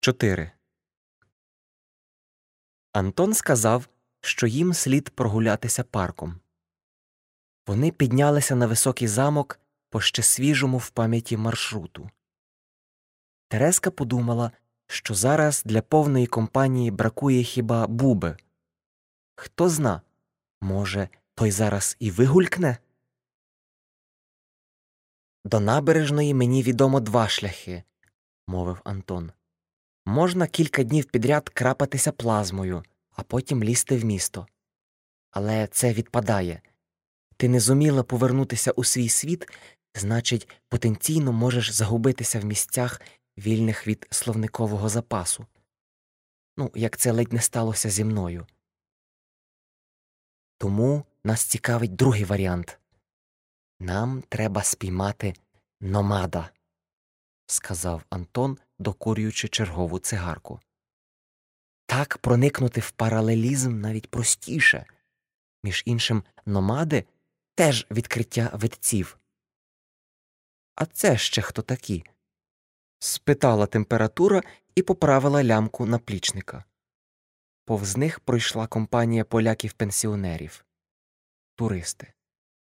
4. Антон сказав, що їм слід прогулятися парком. Вони піднялися на високий замок по ще свіжому в пам'яті маршруту. Тереска подумала, що зараз для повної компанії бракує хіба буби. Хто зна, може, той зараз і вигулькне? До набережної мені відомо два шляхи, мовив Антон. Можна кілька днів підряд крапатися плазмою, а потім лізти в місто. Але це відпадає. Ти не зуміла повернутися у свій світ, значить, потенційно можеш загубитися в місцях, вільних від словникового запасу. Ну, як це ледь не сталося зі мною. Тому нас цікавить другий варіант. Нам треба спіймати номада, сказав Антон, докурюючи чергову цигарку. Так проникнути в паралелізм навіть простіше. Між іншим, номади теж відкриття видців. А це ще хто такі? спитала температура і поправила лямку наплічника. Повз них пройшла компанія поляків пенсіонерів туристи.